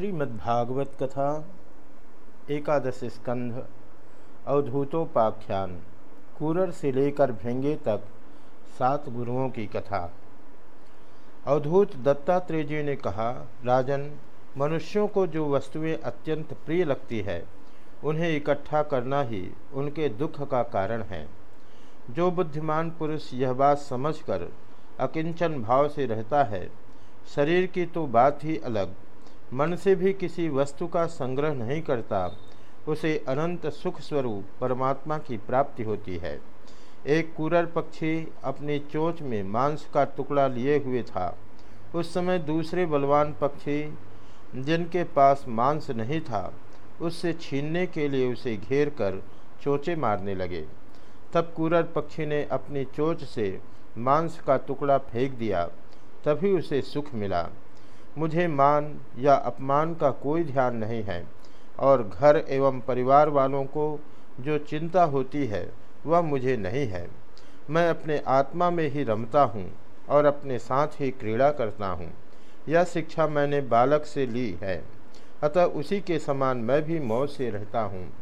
श्रीमद्भागवत कथा एकादश स्कंध अवधूतोपाख्यान, कूरर से लेकर भृंगे तक सात गुरुओं की कथा। अवधूत दत्तात्रेय जी ने कहा, राजन, मनुष्यों को जो वस्तुएँ अत्यंत प्रिय लगती है, उन्हें इकट्ठा करना ही उनके दुख का कारण है। जो बुद्धिमान पुरुष यह बात समझकर अकिंचन भाव से रहता है, शरीर की तो बात ही अलग मन से भी किसी वस्तु का संग्रह नहीं करता, उसे अनंत सुख स्वरूप परमात्मा की प्राप्ति होती है। एक कुरर पक्षी अपनी चोंच में मांस का टुकड़ा लिए हुए था। उस समय दूसरे बलवान पक्षी, जिनके पास मांस नहीं था, उससे छीनने के लिए उसे घेर कर चोचे मारने लगे। तब कुरर पक्षी ने अपनी चोच से मांस का टुकड़ा फेंक दिया, तभी उसे सुख मिला। मुझे मान या अपमान का कोई ध्यान नहीं है। और घर एवं परिवार वालों को जो चिंता होती है, वह मुझे नहीं है। मैं अपने आत्मा में ही रमता हूँ और अपने साथ ही क्रीड़ा करता हूँ। यह शिक्षा मैंने बालक से ली है। अतः उसी के समान मैं भी मौज से रहता हूँ।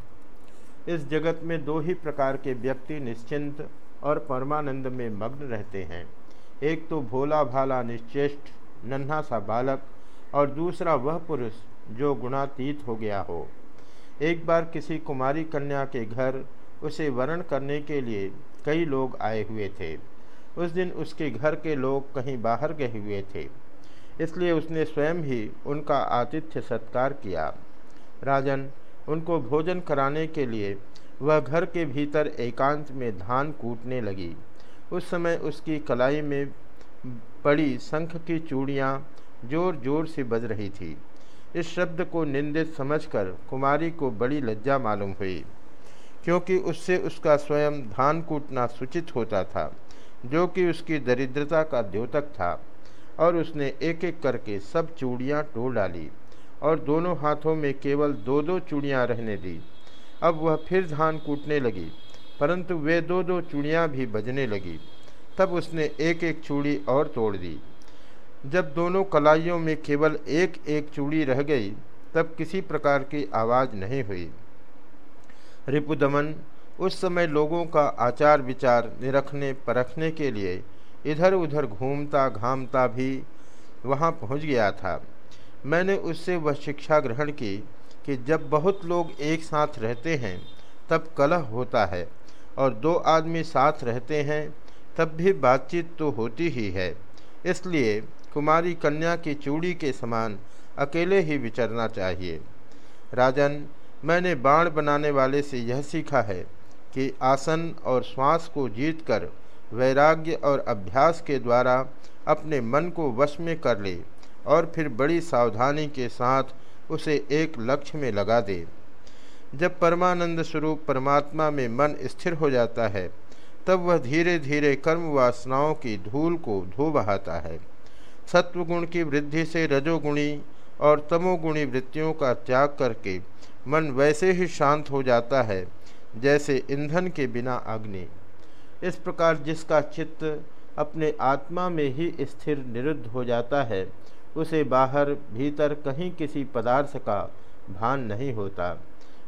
इस जगत में दो ही प्रकार के व्यक्ति निश्चिंत और परमानंद में मग्न रहते हैं। एक तो भोला भाला निश्चेष्ट नन्हा सा बालक और दूसरा वह पुरुष जो गुणातीत हो गया हो। एक बार किसी कुमारी कन्या के घर उसे वर्ण करने के लिए कई लोग आए हुए थे। उस दिन उसके घर के लोग कहीं बाहर गए हुए थे। इसलिए उसने स्वयं ही उनका आतिथ्य सत्कार किया। राजन, उनको भोजन कराने के लिए वह घर के भीतर एकांत में धान कूटने लगी। उस समय उसकी कलाई में पड़ी शंख की चूड़ियाँ ज़ोर ज़ोर से बज रही थी। इस शब्द को निंदित समझकर कुमारी को बड़ी लज्जा मालूम हुई, क्योंकि उससे उसका स्वयं धान कूटना सूचित होता था, जो कि उसकी दरिद्रता का द्योतक था, और उसने एक एक करके सब चूड़ियाँ तोड़ डाली और दोनों हाथों में केवल दो दो चूड़ियाँ रहने दी। अब वह फिर धान कूटने लगी, परंतु वे दो दो चूड़ियाँ भी बजने लगी। तब उसने एक एक चूड़ी और तोड़ दी। जब दोनों कलाइयों में केवल एक एक चूड़ी रह गई, तब किसी प्रकार की आवाज़ नहीं हुई। रिपुदमन, उस समय लोगों का आचार विचार निरखने, परखने के लिए इधर उधर घूमता घामता भी वहाँ पहुँच गया था। मैंने उससे वह शिक्षा ग्रहण की कि जब बहुत लोग एक साथ रहते हैं, तब कलह होता है और दो आदमी साथ रहते हैं तब भी बातचीत तो होती ही है। इसलिए कुमारी कन्या की चूड़ी के समान अकेले ही विचरना चाहिए। राजन, मैंने बाण बनाने वाले से यह सीखा है कि आसन और श्वास को जीतकर वैराग्य और अभ्यास के द्वारा अपने मन को वश में कर ले और फिर बड़ी सावधानी के साथ उसे एक लक्ष्य में लगा दे। जब परमानंद स्वरूप परमात्मा में मन स्थिर हो जाता है तब वह धीरे धीरे कर्म वासनाओं की धूल को धो बहाता है। सत्वगुण की वृद्धि से रजोगुणी और तमोगुणी वृत्तियों का त्याग करके मन वैसे ही शांत हो जाता है, जैसे ईंधन के बिना अग्नि। इस प्रकार जिसका चित्त अपने आत्मा में ही स्थिर निरुद्ध हो जाता है, उसे बाहर भीतर कहीं किसी पदार्थ का भान नहीं होता।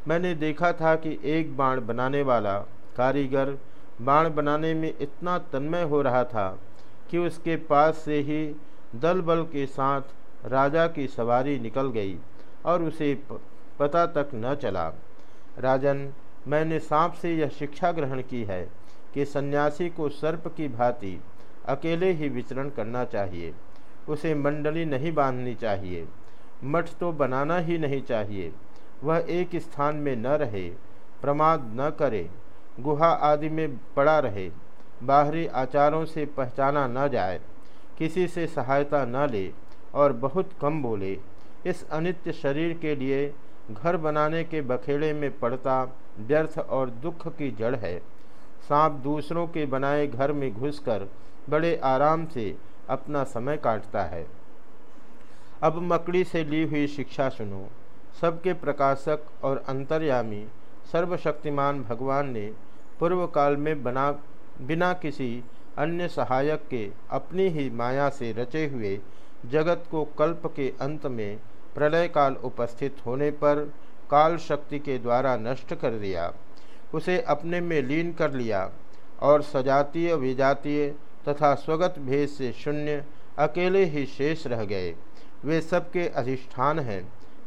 मैंने देखा था कि एक बाण बनाने वाला कारीगर बाण बनाने में इतना तन्मय हो रहा था कि उसके पास से ही दल बल के साथ राजा की सवारी निकल गई और उसे पता तक न चला। राजन, मैंने सांप से यह शिक्षा ग्रहण की है कि सन्यासी को सर्प की भांति अकेले ही विचरण करना चाहिए। उसे मंडली नहीं बांधनी चाहिए। मठ तो बनाना ही नहीं चाहिए। वह एक स्थान में न रहे, प्रमाद न करे। गुहा आदि में पड़ा रहे। बाहरी आचारों से पहचाना न जाए, किसी से सहायता न ले और बहुत कम बोले। इस अनित्य शरीर के लिए घर बनाने के बखेड़े में पड़ता व्यर्थ और दुख की जड़ है। सांप दूसरों के बनाए घर में घुसकर बड़े आराम से अपना समय काटता है। अब मकड़ी से ली हुई शिक्षा सुनो। सबके प्रकाशक और अंतर्यामी सर्वशक्तिमान भगवान ने पूर्व काल में बना, बिना किसी अन्य सहायक के अपनी ही माया से रचे हुए जगत को कल्प के अंत में प्रलय काल उपस्थित होने पर काल शक्ति के द्वारा नष्ट कर दिया। उसे अपने में लीन कर लिया और सजातीय विजातीय तथा स्वगत भेद से शून्य, अकेले ही शेष रह गए। वे सबके अधिष्ठान हैं,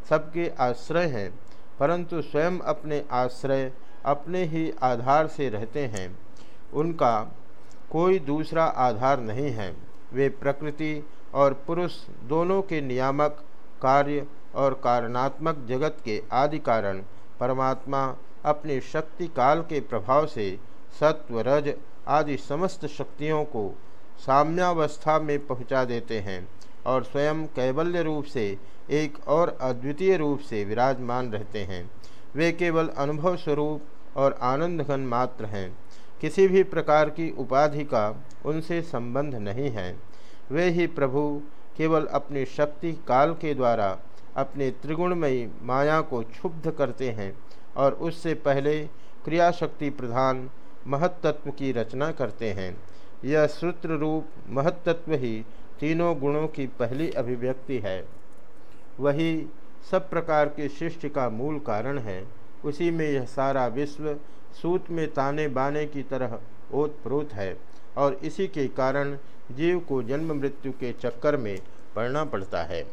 सबके आश्रय हैं परंतु स्वयं अपने आश्रय, अपने ही आधार से रहते हैं। उनका कोई दूसरा आधार नहीं है। वे प्रकृति और पुरुष दोनों के नियामक कार्य और कारणात्मक जगत के आदि कारण परमात्मा अपनी शक्ति काल के प्रभाव से सत्व, रज आदि समस्त शक्तियों को साम्यावस्था में पहुँचा देते हैं और स्वयं कैबल्य रूप से, एक और अद्वितीय रूप से विराजमान रहते हैं। वे केवल अनुभव स्वरूप और आनंदघन मात्र हैं। किसी भी प्रकार की उपाधि का उनसे संबंध नहीं है। वे ही प्रभु केवल अपनी शक्ति काल के द्वारा अपने त्रिगुणमयी माया को क्षुब्ध करते हैं और उससे पहले क्रियाशक्ति प्रधान महत्त्व की रचना करते हैं। यह सूत्र रूप महत्त्व ही तीनों गुणों की पहली अभिव्यक्ति है। वही सब प्रकार के शिष्ट का मूल कारण है। उसी में यह सारा विश्व सूत में ताने बाने की तरह ओतप्रोत है और इसी के कारण जीव को जन्म मृत्यु के चक्कर में पड़ना पड़ता है।